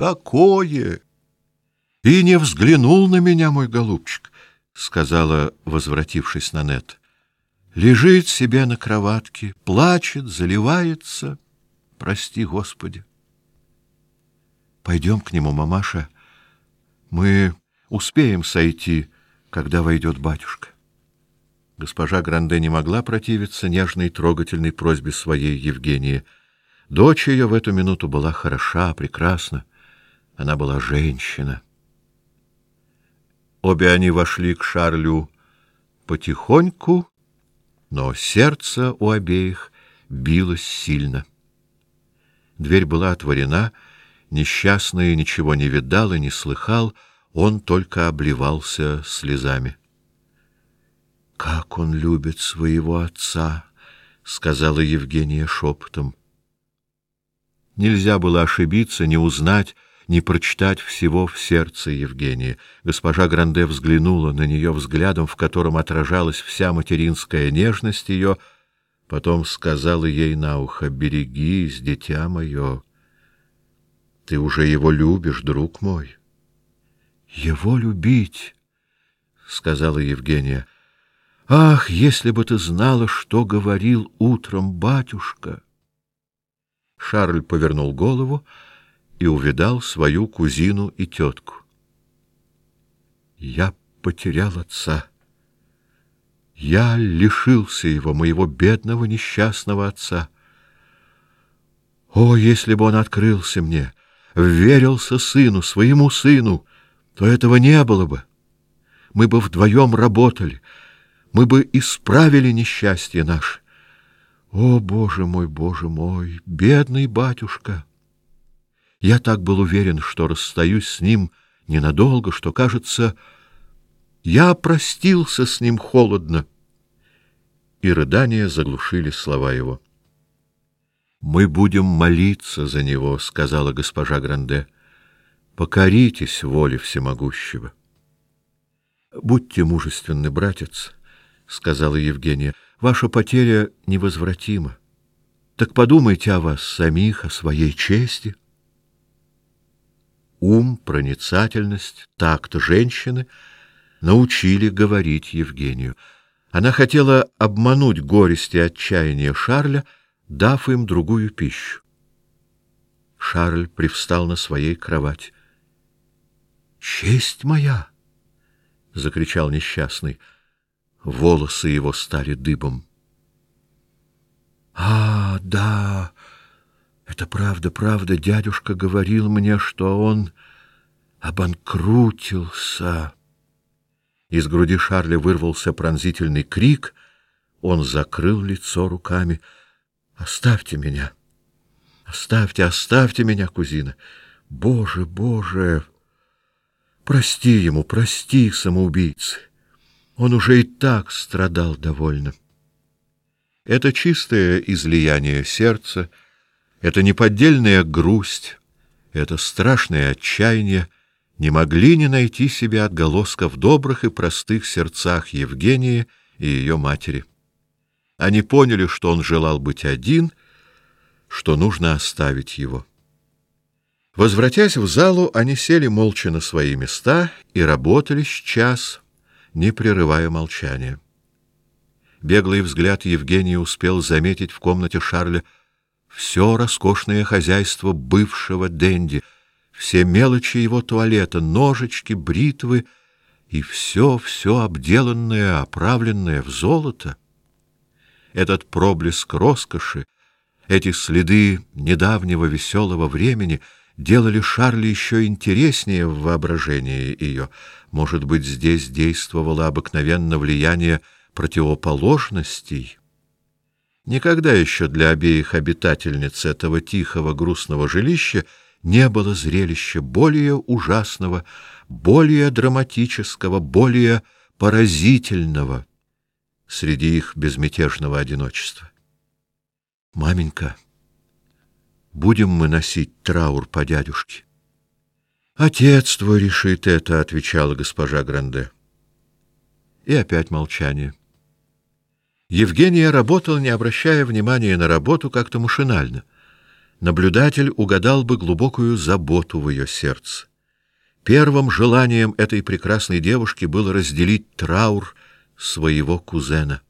Какое! И не взглянул на меня, мой голубчик, сказала, возвратившись на нет. Лежит себе на кроватке, плачет, заливается. Прости, Господи. Пойдем к нему, мамаша. Мы успеем сойти, когда войдет батюшка. Госпожа Гранде не могла противиться нежной трогательной просьбе своей Евгении. Дочь ее в эту минуту была хороша, прекрасна. Она была женщина. Обе они вошли к Шарлю потихоньку, но сердце у обеих билось сильно. Дверь была отворена, несчастный ничего не видал и не слыхал, он только обливался слезами. Как он любит своего отца, сказала Евгения шепотом. Нельзя было ошибиться, не узнать, не прочитать всего в сердце Евгении. Госпожа Гранде взглянула на нее взглядом, в котором отражалась вся материнская нежность ее, потом сказала ей на ухо: "Берегись, дитя мое. Ты уже его любишь, друг мой". "Его любить", сказала Евгения. Ах, если бы ты знала, что говорил утром батюшка. Шарль повернул голову и увидал свою кузину и тетку. Я потерял отца. Я лишился его, моего бедного несчастного отца. О, если бы он открылся мне, верился сыну, своему сыну, то этого не было бы. Мы бы вдвоем работали, мы бы исправили несчастье наше. О, боже мой, боже мой, бедный батюшка! Я так был уверен, что расстаюсь с ним ненадолго, что, кажется, я простился с ним холодно. И рыдания заглушили слова его. Мы будем молиться за него, сказала госпожа Гранде. Покоритесь воле всемогущего. Будьте мужественны, братец сказала Евгения. Ваша потеря невозвратима. Так подумайте о вас самих, о своей чести. Ум, проницательность, такт женщины научили говорить Евгению. Она хотела обмануть горести и отчаяние Шарля, дав им другую пищу. Шарль привстал на своей кровати. "Честь моя!" закричал несчастный. Волосы его стали дыбом. А, да. Это правда, правда, дядюшка говорил мне, что он обанкрутился. Из груди Шарля вырвался пронзительный крик. Он закрыл лицо руками. Оставьте меня. Оставьте, оставьте меня, кузина. Боже, Боже. Прости ему, прости, самоубийцы. Он уже и так страдал довольно. Это чистое излияние сердца, это неподдельная грусть, это страшное отчаяние не могли не найти себе отголоска в добрых и простых сердцах Евгении и ее матери. Они поняли, что он желал быть один, что нужно оставить его. Возвратясь в залу, они сели молча на свои места и работали час не прерывая молчания. Беглый взгляд Евгения успел заметить в комнате Шарля все роскошное хозяйство бывшего денди, все мелочи его туалета, ножички, бритвы и все, все обделанное, оправленное в золото. Этот проблеск роскоши, эти следы недавнего веселого времени — делали Шарли еще интереснее в воображении ее. Может быть, здесь действовало обыкновенно влияние противоположностей. Никогда еще для обеих обитательниц этого тихого грустного жилища не было зрелища более ужасного, более драматического, более поразительного среди их безмятежного одиночества. Маменька будем мы носить траур по дядюшке. Отец твой решит это, отвечала госпожа Гранде. И опять молчание. Евгения работала, не обращая внимания на работу, как-то машинально. наблюдатель угадал бы глубокую заботу в ее сердце. Первым желанием этой прекрасной девушки было разделить траур своего кузена.